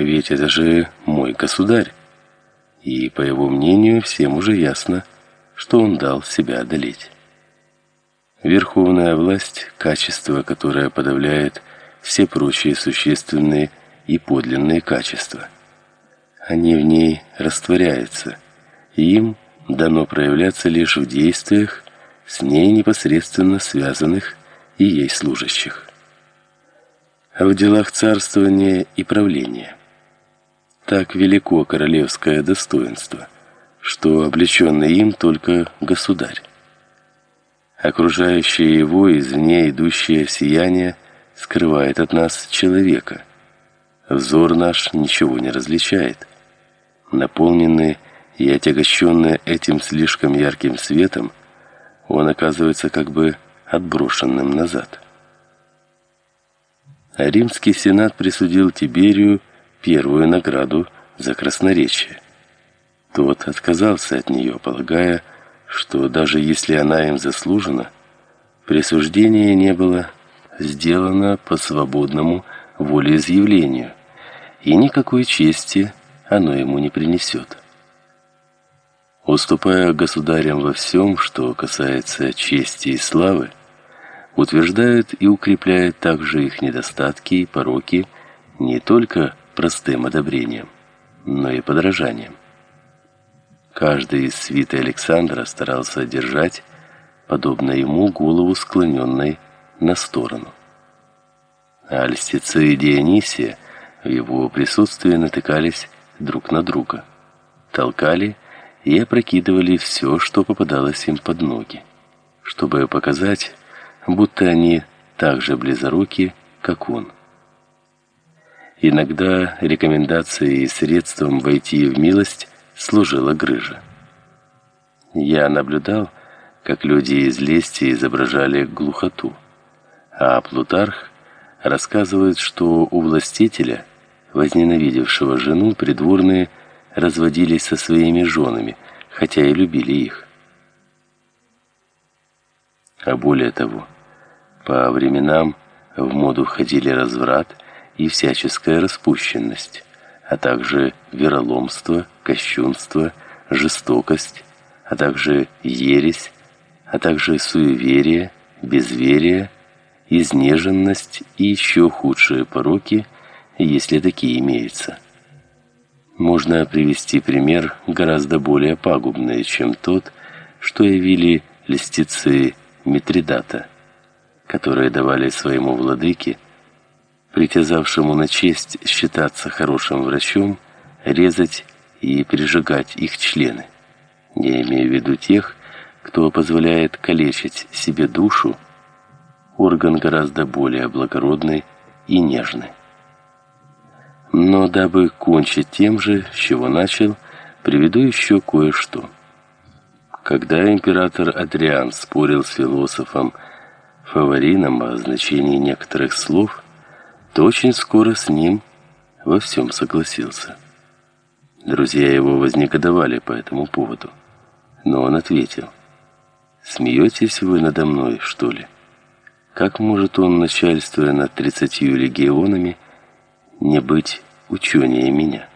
Ведь это же мой государь. И, по его мнению, всем уже ясно, что он дал себя одолеть. Верховная власть – качество, которое подавляет все прочие существенные и подлинные качества. Они в ней растворяются, и им дано проявляться лишь в действиях, с ней непосредственно связанных и ей служащих. А в делах царствования и правления так велико королевское достоинство, что облеченный им только государь. Окружающее его извне идущее сияние скрывает от нас человека. Взор наш ничего не различает. Наполненный и отягощенный этим слишком ярким светом, он оказывается как бы отброшенным назад. Римский сенат присудил Тиберию первую награду за красноречие. Тот отказался от нее, полагая, что даже если она им заслужена, присуждение не было сделано по свободному волеизъявлению, и никакой чести оно ему не принесет. Уступая государям во всем, что касается чести и славы, утверждают и укрепляют также их недостатки и пороки не только простым одобрением, но и подражанием. Каждый из свиты Александра старался держать, подобно ему, голову склоненной на сторону. А льстецы и Дионисия в его присутствии натыкались друг на друга, толкали и опрокидывали все, что попадалось им под ноги, чтобы показать, будто они так же близоруки, как он. Иногда рекомендацией и средством войти в милость служила грыжа. Я наблюдал, как люди из лести изображали глухоту, а Плутарх рассказывает, что у властителя, возненавидевшего жену, придворные разводились со своими женами, хотя и любили их. А более того, по временам в моду входили разврат и всяческая распущенность, а также вероломство, кощунство, жестокость, а также ересь, а также суеверие, безверие, изнеженность и еще худшие пороки, если такие имеются. Можно привести пример гораздо более пагубный, чем тот, что явили льстецы Митридата, которые давали своему владыке притязавшему на честь считаться хорошим врачом, резать и прижигать их члены. Я имею в виду тех, кто позволяет калечить себе душу, орган гораздо более благородный и нежный. Но дабы кончить тем же, с чего начал, приведу еще кое-что. Когда император Адриан спорил с философом Фаворином о значении некоторых слов, то очень скоро с ним во всем согласился. Друзья его вознегодовали по этому поводу, но он ответил: "Смеетесь вы надо мной, что ли? Как может он, начальствуя над тридцатью легионами, не быть ученее меня?"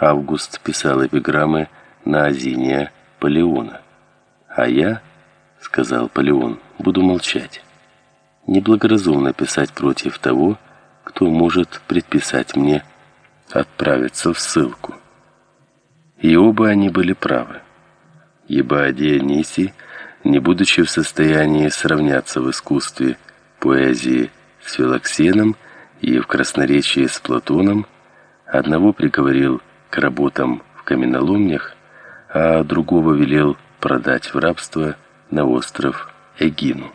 Август писал эпиграммы на Азиния Полеона. А я, сказал Полеон, буду молчать неблагоразумно писать против того, кто может предписать мне отправиться в ссылку. И оба они были правы. Ибо Дионисий, не будучи в состоянии сравняться в искусстве поэзии с Филоксеном и в красноречии с Платоном, одного приговорил к работам в каменоломнях, а другого велел продать в рабство на остров Эгину.